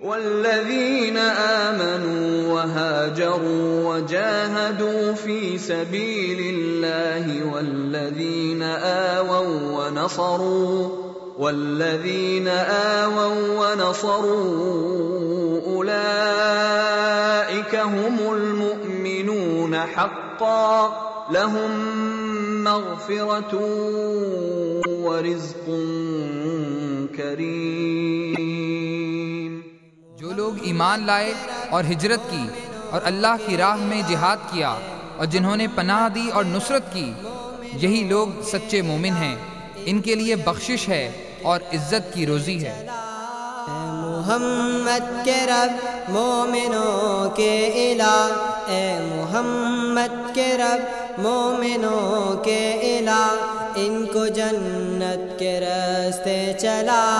والذين آمنوا وهاجروا وجاهدوا في سبيل الله والذين آووا ونصروا والذين آووا ونصروا أولئك هم المؤمنون حقا لهم مغفرة ورزق كريم لوگ ایمان لائے اور ہجرت کی اور اللہ کی راہ میں جہاد کیا اور جنہوں نے پناہ دی اور نصرت کی، یہی لوگ سچے مومن ہیں۔ ان کے لیے بخشش ہے اور عزت کی روزی ہے۔ محمد کے رب مومنوں کے الہ۔ اے محمد کے رب مومنوں کے الہ۔ ان کو جنت کے راستے چلا۔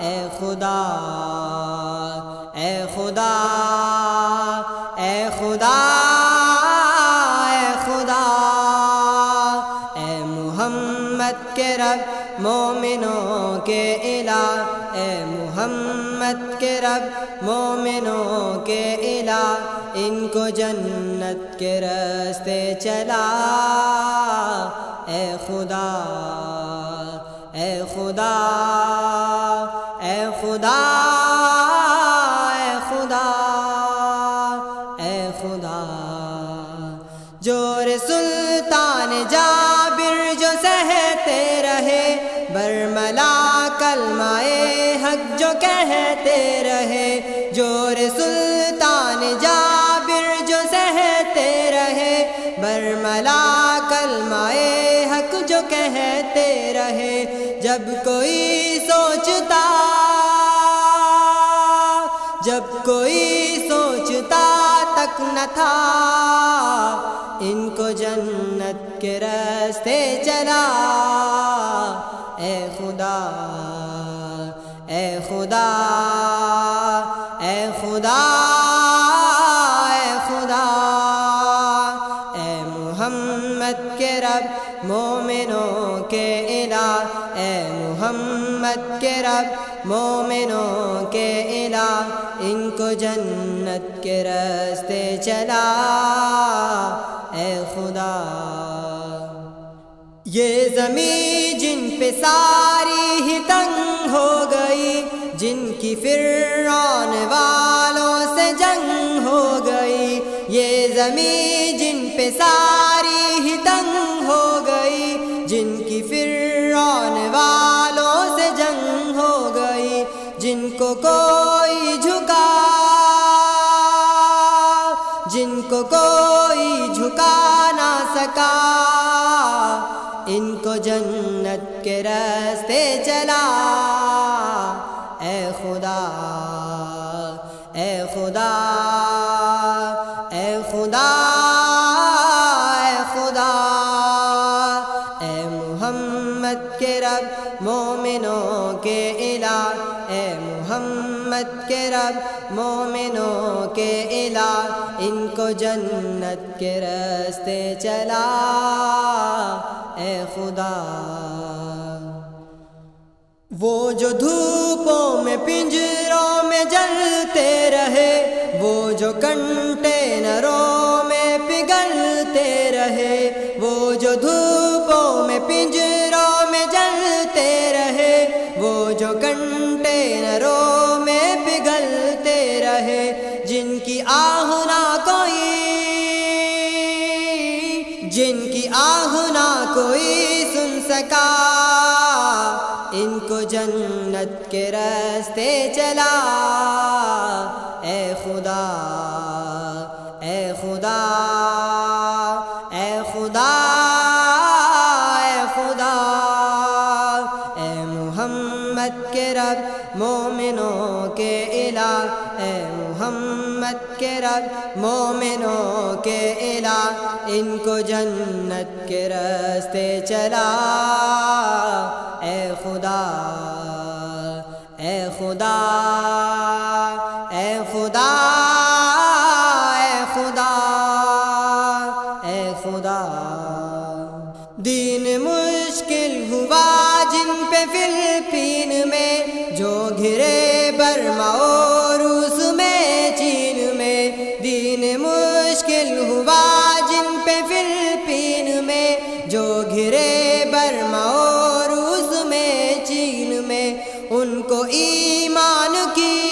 اے خدا اے خدا اے خدا اے خدا، اے محمد کے رب، مومنوں کے الہ، اے محمد کے رب، مومنوں کے الہ، ان کو جنت کے راستے چلا۔ اے خدا اے خدا خدا، اے خدا اے خدا۔ جور سلطان جابر، جو سہتے رہے برملا کلمائے حق، جو کہتے رہے۔ جور سلطان جابر، جو سہتے رہے برملا کلمائے حق، جو کہتے رہے۔ جب کوئی سوچتا جب کوئی سوچتا تک نہ تھا، ان کو جنت کے راستے چلا۔ اے خدا اے خدا اے خدا اے خدا۔ اے محمد کے رب، مومنوں کے الہ۔ اے محمد کے رب، مومنوں کے الہ، ان کو جنت کے راستے چلا۔ اے خدا۔ یہ زمین جن پہ ساری ہی تنگ ہو گئی، جن کی فرعون والوں سے جنگ ہو گئی۔ یہ زمین جن پہ ساری ہی تنگ کوئی جھکا جن کو کوئی محمد کے رب، مومنوں کے الہ۔ اے محمد کے رب، مومنوں کے الہ۔ ان کو جنت کے راستے چلا۔ اے خدا۔ وہ جو دھوپوں میں، پنجروں میں جلتے رہے۔ وہ جو کنٹینروں میں پگھلتے رہے۔ وہ جو دھوپوں میں پنجروں میں جلتے رہے، وہ جو کنٹینروں میں پگھلتے رہے، جن کی آہ نہ کوئی، جن کی آہ نہ کوئی سن سکا۔ ان کو جنت کے راستے چلا۔ اے خدا اے خدا۔ محمد کے رب، مومنوں کے الہ۔ اے محمد کے رب، مومنوں کے الہ۔ ان کو جنت کے راستے چلا۔ اے خدا اے خدا اے خدا اے خدا اے خدا۔ دین ان کو ایمان کی،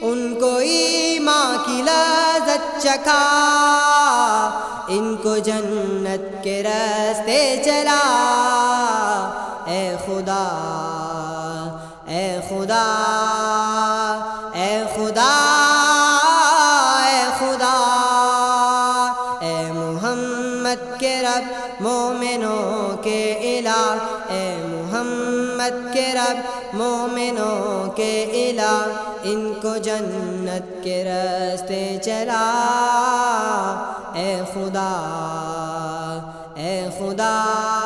ان کو ایمان کی لذت چکھا، ان کو جنت کے رستے چلا۔ اے خدا اے خدا۔ محمد کے رب، مومنوں کے الہ۔ اے محمد کے رب، مومنوں کے الہ۔ ان کو جنت کے راستے چلا۔ اے خدا اے خدا۔